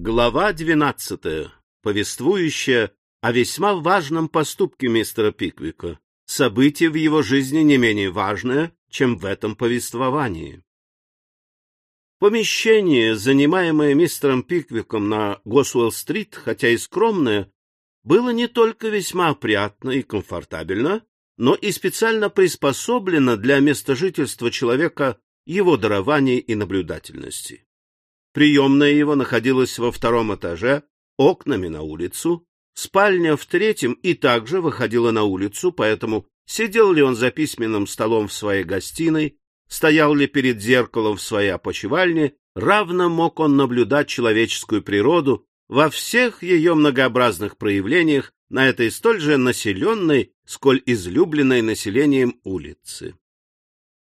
Глава двенадцатая, повествующая о весьма важном поступке мистера Пиквика. Событие в его жизни не менее важное, чем в этом повествовании. Помещение, занимаемое мистером Пиквиком на Госуэлл-стрит, хотя и скромное, было не только весьма опрятно и комфортабельно, но и специально приспособлено для места жительства человека его дарования и наблюдательности. Приемная его находилась во втором этаже, окнами на улицу, спальня в третьем и также выходила на улицу, поэтому сидел ли он за письменным столом в своей гостиной, стоял ли перед зеркалом в своей опочивальне, равно мог он наблюдать человеческую природу во всех ее многообразных проявлениях на этой столь же населенной, сколь излюбленной населением улице.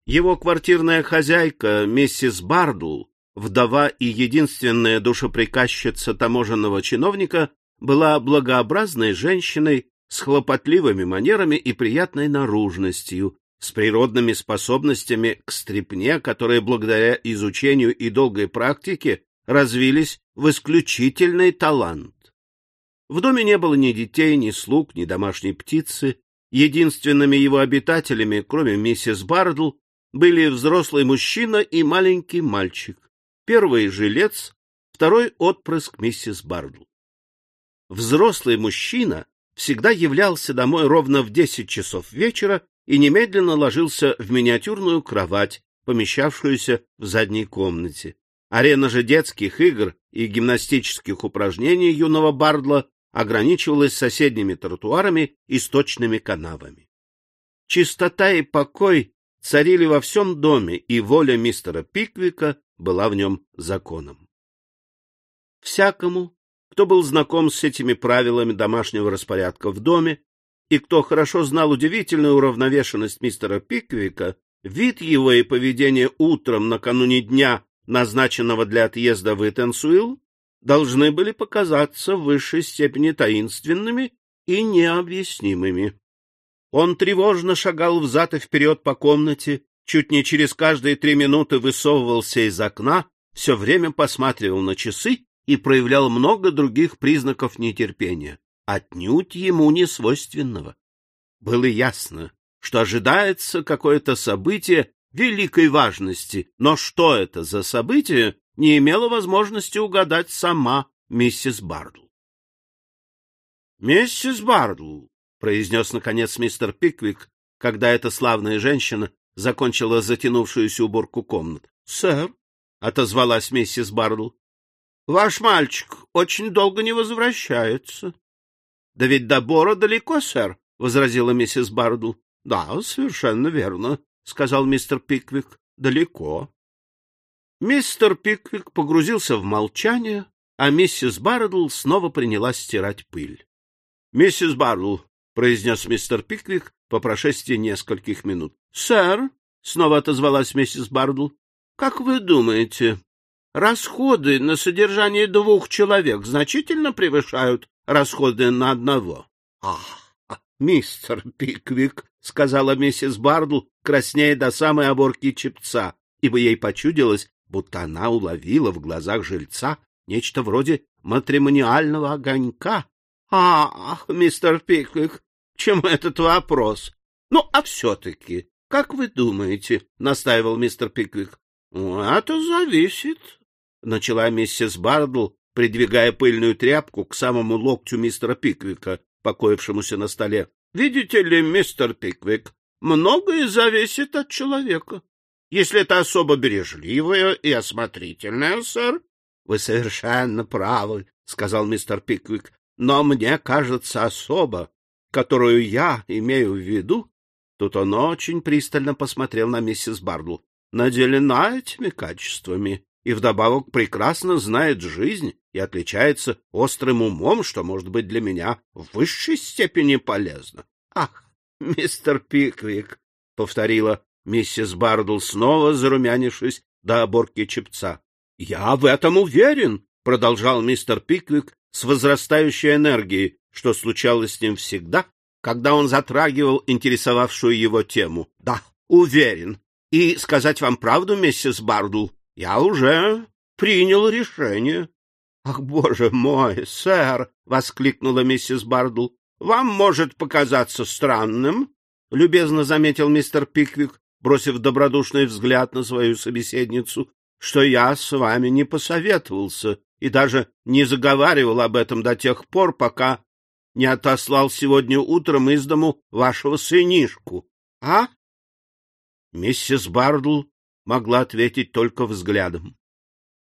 Его квартирная хозяйка, миссис Бардул, вдова и единственная душеприказчица таможенного чиновника, была благообразной женщиной с хлопотливыми манерами и приятной наружностью, с природными способностями к стрипне, которые благодаря изучению и долгой практике развились в исключительный талант. В доме не было ни детей, ни слуг, ни домашней птицы. Единственными его обитателями, кроме миссис Бардл, были взрослый мужчина и маленький мальчик. Первый — жилец, второй — отпрыск миссис Бардл. Взрослый мужчина всегда являлся домой ровно в десять часов вечера и немедленно ложился в миниатюрную кровать, помещавшуюся в задней комнате. Арена же детских игр и гимнастических упражнений юного Бардла ограничивалась соседними тротуарами и сточными канавами. Чистота и покой царили во всем доме, и воля мистера Пиквика была в нем законом. Всякому, кто был знаком с этими правилами домашнего распорядка в доме, и кто хорошо знал удивительную уравновешенность мистера Пиквика, вид его и поведение утром накануне дня, назначенного для отъезда в Итенсуилл, должны были показаться в высшей степени таинственными и необъяснимыми. Он тревожно шагал взад и вперед по комнате, чуть не через каждые три минуты высовывался из окна, все время посматривал на часы и проявлял много других признаков нетерпения, отнюдь ему не свойственного. Было ясно, что ожидается какое-то событие великой важности, но что это за событие, не имела возможности угадать сама миссис Бардл. — Миссис Бардл, — произнес, наконец, мистер Пиквик, когда эта славная женщина закончила затянувшуюся уборку комнат. — Сэр, — отозвалась миссис Бардл, — ваш мальчик очень долго не возвращается. — Да ведь до Бора далеко, сэр, — возразила миссис Бардл. — Да, совершенно верно, — сказал мистер Пиквик. — Далеко. Мистер Пиквик погрузился в молчание, а миссис Бардл снова принялась стирать пыль. — Миссис Бардл, — произнес мистер Пиквик по прошествии нескольких минут. — Сэр, — снова отозвалась миссис Бардл, — как вы думаете, расходы на содержание двух человек значительно превышают расходы на одного? — Ах, мистер Пиквик, — сказала миссис Бардл, краснея до самой оборки чепца, ибо ей почудилось, будто она уловила в глазах жильца нечто вроде матримониального огонька. — Ах, мистер Пиквик, чем этот вопрос? Ну, а все-таки, как вы думаете, — настаивал мистер Пиквик. — Это зависит, — начала миссис Бардл, придвигая пыльную тряпку к самому локтю мистера Пиквика, покоившемуся на столе. — Видите ли, мистер Пиквик, многое зависит от человека. Если это особо бережливая и осмотрительная, сэр. — Вы совершенно правы, — сказал мистер Пиквик. — Но мне кажется, особо, которую я имею в виду, тут он очень пристально посмотрел на миссис Бардл, наделена этими качествами и вдобавок прекрасно знает жизнь и отличается острым умом, что может быть для меня в высшей степени полезно. — Ах, мистер Пиквик, — повторила Миссис Бардл снова зарумянившись до оборки чепца. — Я в этом уверен, — продолжал мистер Пиквик с возрастающей энергией, что случалось с ним всегда, когда он затрагивал интересовавшую его тему. — Да, уверен. И сказать вам правду, миссис Бардл, я уже принял решение. Ах, боже мой, сэр! — воскликнула миссис Бардл. — Вам может показаться странным, — любезно заметил мистер Пиквик, бросив добродушный взгляд на свою собеседницу, — что я с вами не посоветовался и даже не заговаривал об этом до тех пор, пока не отослал сегодня утром из дому вашего сынишку. А? Миссис Бардл могла ответить только взглядом.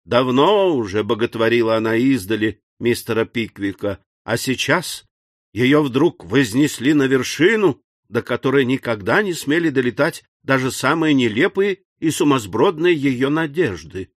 Давно уже боготворила она издали мистера Пиквика, а сейчас ее вдруг вознесли на вершину, до которой никогда не смели долетать даже самые нелепые и сумасбродные ее надежды.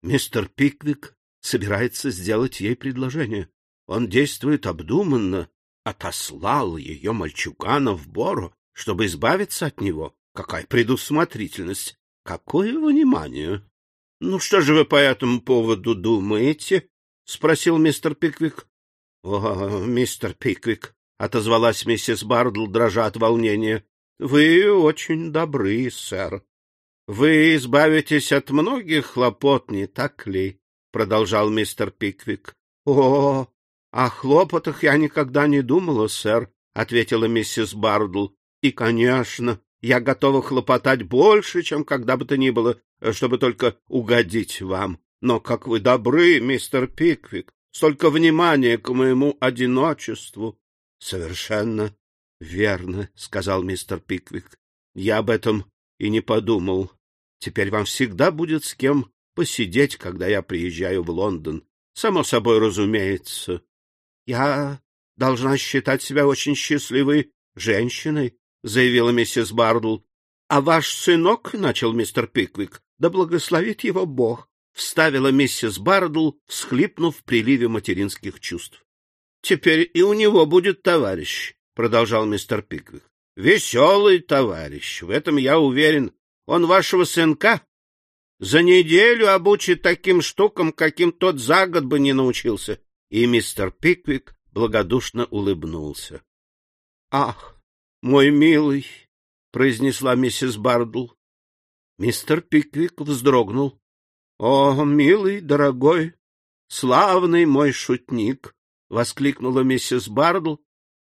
Мистер Пиквик собирается сделать ей предложение. Он действует обдуманно, отослал ее мальчугана в Бору, чтобы избавиться от него. Какая предусмотрительность! Какое внимание! — Ну, что же вы по этому поводу думаете? — спросил мистер Пиквик. — О, мистер Пиквик, — отозвалась миссис Бардл, дрожа от волнения, — вы очень добры, сэр. Вы избавитесь от многих хлопот, не так ли? — продолжал мистер Пиквик. — О, о хлопотах я никогда не думала, сэр, — ответила миссис Бардл. — И, конечно, я готова хлопотать больше, чем когда бы то ни было, чтобы только угодить вам. Но как вы добры, мистер Пиквик, столько внимания к моему одиночеству. — Совершенно верно, — сказал мистер Пиквик. — Я об этом и не подумал. Теперь вам всегда будет с кем посидеть, когда я приезжаю в Лондон. Само собой разумеется. Я должна считать себя очень счастливой женщиной, заявила миссис Бардл. — А ваш сынок, — начал мистер Пиквик, — да благословит его Бог, — вставила миссис Бардл, всхлипнув в приливе материнских чувств. — Теперь и у него будет товарищ, — продолжал мистер Пиквик. — Веселый товарищ, в этом я уверен. Он вашего сынка за неделю обучит таким штукам, каким тот за год бы не научился. И мистер Пиквик благодушно улыбнулся. — Ах, мой милый, — произнесла миссис Бардл. Мистер Пиквик вздрогнул. — О, милый, дорогой, славный мой шутник! — воскликнула миссис Бардл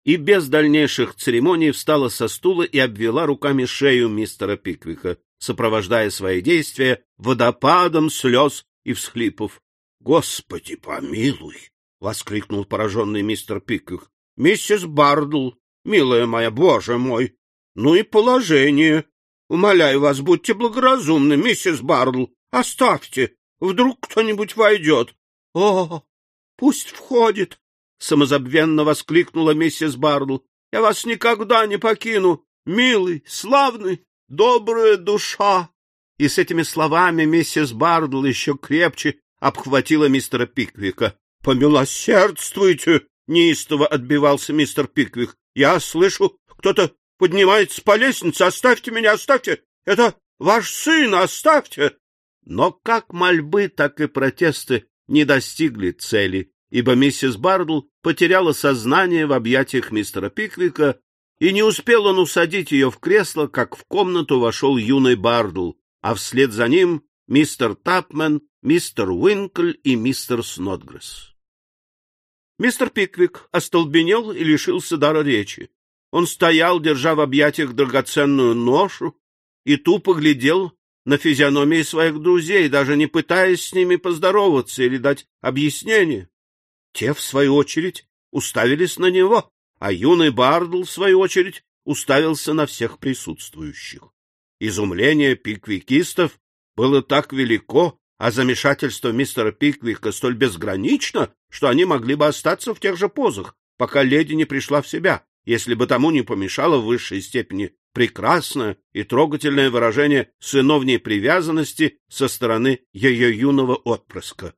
и без дальнейших церемоний встала со стула и обвела руками шею мистера Пиквика, сопровождая свои действия водопадом слез и всхлипов. — Господи помилуй! — воскликнул пораженный мистер Пиквик. — Миссис Бардл, милая моя, боже мой! Ну и положение! Умоляю вас, будьте благоразумны, миссис Бардл. Оставьте, вдруг кто-нибудь войдет. — О, пусть входит! — самозабвенно воскликнула миссис Бардл. — Я вас никогда не покину, милый, славный, добрая душа! И с этими словами миссис Бардл еще крепче обхватила мистера Пиквика. — Помилосердствуйте! — неистово отбивался мистер Пиквик. Я слышу, кто-то поднимается по лестнице. Оставьте меня, оставьте! Это ваш сын, оставьте! Но как мольбы, так и протесты не достигли цели, ибо миссис Бардл потеряла сознание в объятиях мистера Пиквика, и не успел он усадить ее в кресло, как в комнату вошел юный Бардл, а вслед за ним мистер Тапмен, мистер Уинкль и мистер Снотгресс. Мистер Пиквик остолбенел и лишился дара речи. Он стоял, держа в объятиях драгоценную ношу, и тупо глядел на физиономии своих друзей, даже не пытаясь с ними поздороваться или дать объяснение. Те, в свою очередь, уставились на него, а юный Бардл, в свою очередь, уставился на всех присутствующих. Изумление пиквикистов было так велико, а замешательство мистера Пиквика столь безгранично, что они могли бы остаться в тех же позах, пока леди не пришла в себя, если бы тому не помешало в высшей степени прекрасное и трогательное выражение сыновней привязанности со стороны ее юного отпрыска.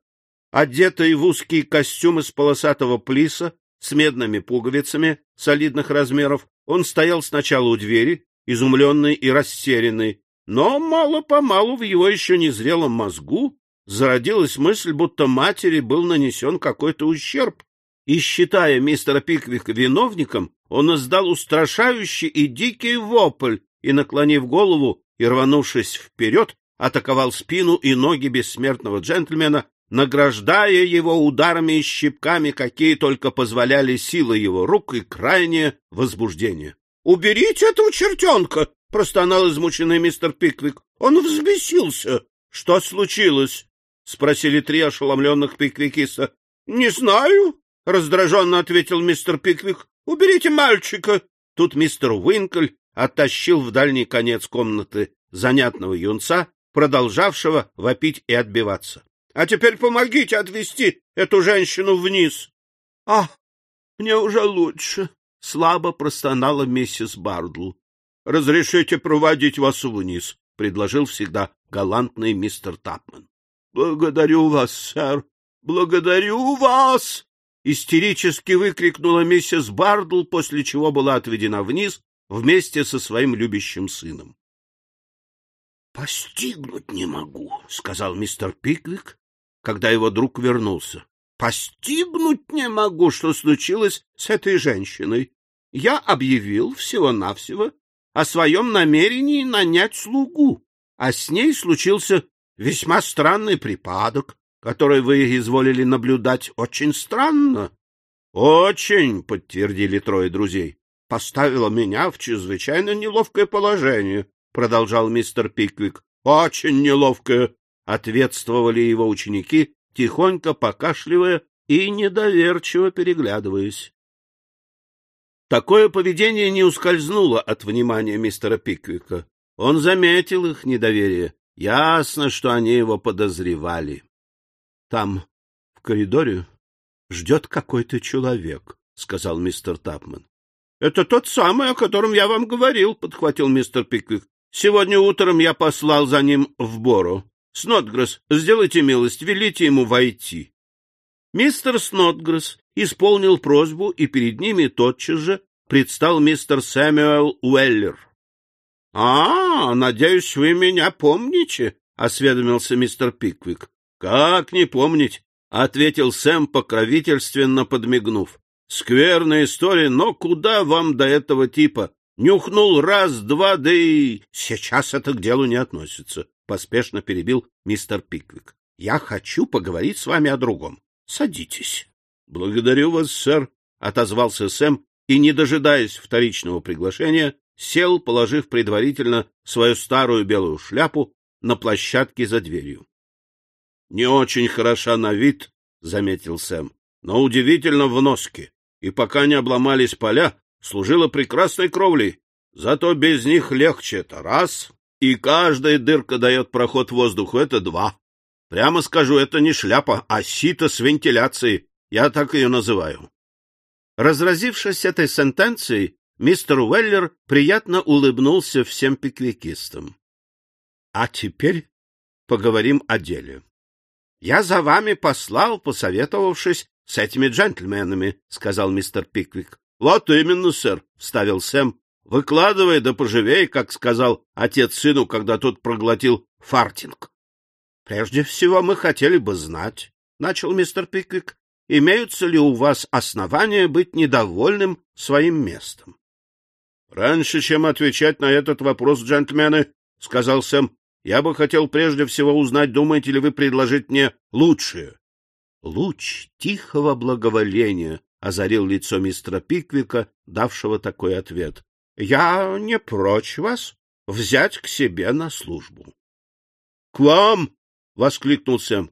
Одетый в узкий костюм из полосатого плиса с медными пуговицами солидных размеров, он стоял сначала у двери, изумленный и растерянный, но мало-помалу в его еще незрелом мозгу зародилась мысль, будто матери был нанесен какой-то ущерб, и, считая мистера Пиквика виновником, он издал устрашающий и дикий вопль и, наклонив голову и рванувшись вперед, атаковал спину и ноги бессмертного джентльмена, награждая его ударами и щипками, какие только позволяли силы его рук и крайнее возбуждение. — Уберите этого чертенка! — простонал измученный мистер Пиквик. — Он взбесился. — Что случилось? — спросили три ошеломленных пиквикиста. — Не знаю, — раздраженно ответил мистер Пиквик. — Уберите мальчика. Тут мистер Уинкль оттащил в дальний конец комнаты занятного юнца, продолжавшего вопить и отбиваться. — А теперь помогите отвести эту женщину вниз. — Ах, мне уже лучше, — слабо простонала миссис Бардл. — Разрешите проводить вас вниз, — предложил всегда галантный мистер Тапман. — Благодарю вас, сэр, благодарю вас! Истерически выкрикнула миссис Бардл, после чего была отведена вниз вместе со своим любящим сыном. — Постигнуть не могу, — сказал мистер Пиквик, когда его друг вернулся. — Постигнуть не могу, что случилось с этой женщиной. Я объявил всего-навсего о своем намерении нанять слугу, а с ней случился весьма странный припадок который вы изволили наблюдать, очень странно. — Очень, — подтвердили трое друзей. — Поставила меня в чрезвычайно неловкое положение, — продолжал мистер Пиквик. — Очень неловкое, — ответствовали его ученики, тихонько покашливая и недоверчиво переглядываясь. Такое поведение не ускользнуло от внимания мистера Пиквика. Он заметил их недоверие. Ясно, что они его подозревали. Там, в коридоре, ждет какой-то человек, — сказал мистер Тапман. — Это тот самый, о котором я вам говорил, — подхватил мистер Пиквик. — Сегодня утром я послал за ним в Бору. Снотгресс, сделайте милость, велите ему войти. Мистер Снотгресс исполнил просьбу, и перед ними тотчас же предстал мистер Сэмюэл Уэллер. — А, надеюсь, вы меня помните, — осведомился мистер Пиквик. Как не помнить? — ответил Сэм, покровительственно подмигнув. — Скверная история, но куда вам до этого типа? Нюхнул раз, два, да и... Сейчас это к делу не относится, — поспешно перебил мистер Пиквик. — Я хочу поговорить с вами о другом. Садитесь. — Благодарю вас, сэр, — отозвался Сэм и, не дожидаясь вторичного приглашения, сел, положив предварительно свою старую белую шляпу на площадке за дверью. — Не очень хороша на вид, — заметил Сэм, — но удивительно в носке, и пока не обломались поля, служила прекрасной кровлей. Зато без них легче — это раз, и каждая дырка дает проход воздуху — это два. Прямо скажу, это не шляпа, а сито с вентиляцией. Я так ее называю. Разразившись этой сентенцией, мистер Уэллер приятно улыбнулся всем пиквикистам. — А теперь поговорим о деле. Я за вами послал, посоветовавшись с этими джентльменами, — сказал мистер Пиквик. — Вот именно, сэр, — вставил Сэм. — Выкладывай да поживей, как сказал отец сыну, когда тот проглотил фартинг. — Прежде всего мы хотели бы знать, — начал мистер Пиквик, — имеются ли у вас основания быть недовольным своим местом? — Раньше, чем отвечать на этот вопрос, джентльмены, — сказал Сэм, я бы хотел прежде всего узнать, думаете ли вы предложить мне лучшее. Луч тихого благоволения озарил лицо мистера Пиквика, давшего такой ответ. — Я не прочь вас взять к себе на службу. — К вам! — воскликнул Сэм.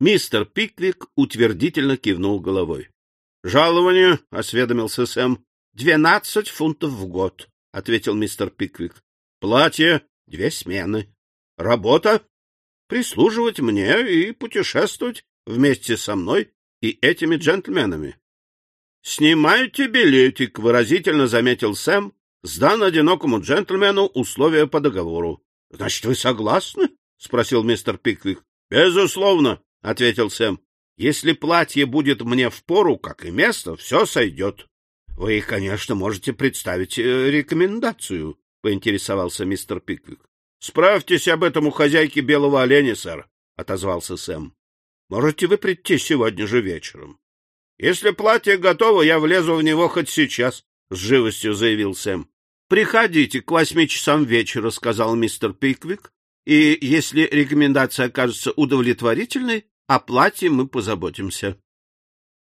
Мистер Пиквик утвердительно кивнул головой. — Жалование, — осведомился Сэм. — Двенадцать фунтов в год, — ответил мистер Пиквик. — Платье — две смены. Работа — прислуживать мне и путешествовать вместе со мной и этими джентльменами. — Снимайте билетик, — выразительно заметил Сэм, — сдан одинокому джентльмену условия по договору. — Значит, вы согласны? — спросил мистер Пиквик. — Безусловно, — ответил Сэм. — Если платье будет мне в пору, как и место, все сойдет. — Вы, конечно, можете представить э, рекомендацию, — поинтересовался мистер Пиквик. Справьтесь об этом у хозяйки белого оленя, сэр, — отозвался Сэм. — Можете вы прийти сегодня же вечером? — Если платье готово, я влезу в него хоть сейчас, — с живостью заявил Сэм. — Приходите к восьми часам вечера, — сказал мистер Пиквик, — и если рекомендация окажется удовлетворительной, О платье мы позаботимся.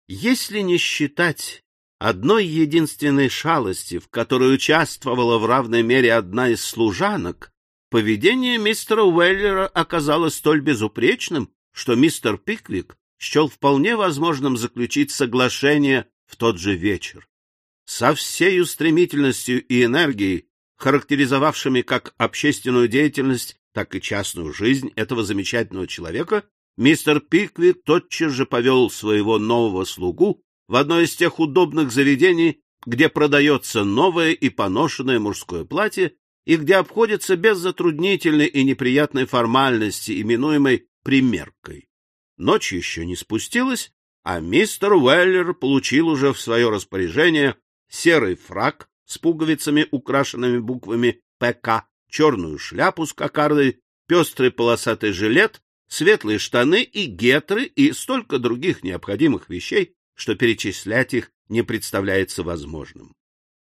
Если не считать одной единственной шалости, в которой участвовала в равной мере одна из служанок, поведение мистера Уэллера оказалось столь безупречным, что мистер Пиквик счел вполне возможным заключить соглашение в тот же вечер. Со всей стремительностью и энергией, характеризовавшими как общественную деятельность, так и частную жизнь этого замечательного человека, мистер Пиквик тотчас же повел своего нового слугу в одно из тех удобных заведений, где продается новое и поношенное мужское платье и где обходится без затруднительной и неприятной формальности, именуемой примеркой. Ночь еще не спустилась, а мистер Уэллер получил уже в свое распоряжение серый фрак с пуговицами, украшенными буквами «ПК», черную шляпу с кокардой, пестрый полосатый жилет, светлые штаны и гетры и столько других необходимых вещей, что перечислять их не представляется возможным.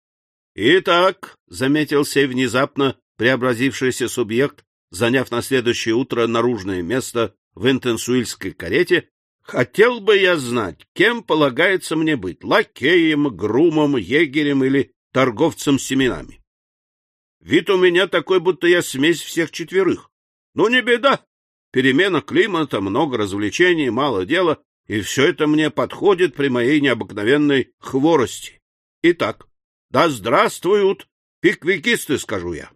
— Итак, — заметил сей внезапно преобразившийся субъект, заняв на следующее утро наружное место в интенсуильской карете, хотел бы я знать, кем полагается мне быть — лакеем, грумом, егерем или торговцем семенами. Вид у меня такой, будто я смесь всех четверых. Ну, не беда. Перемена климата, много развлечений, мало дела, и все это мне подходит при моей необыкновенной хворости. Итак, да здравствуют пиквикисты, скажу я.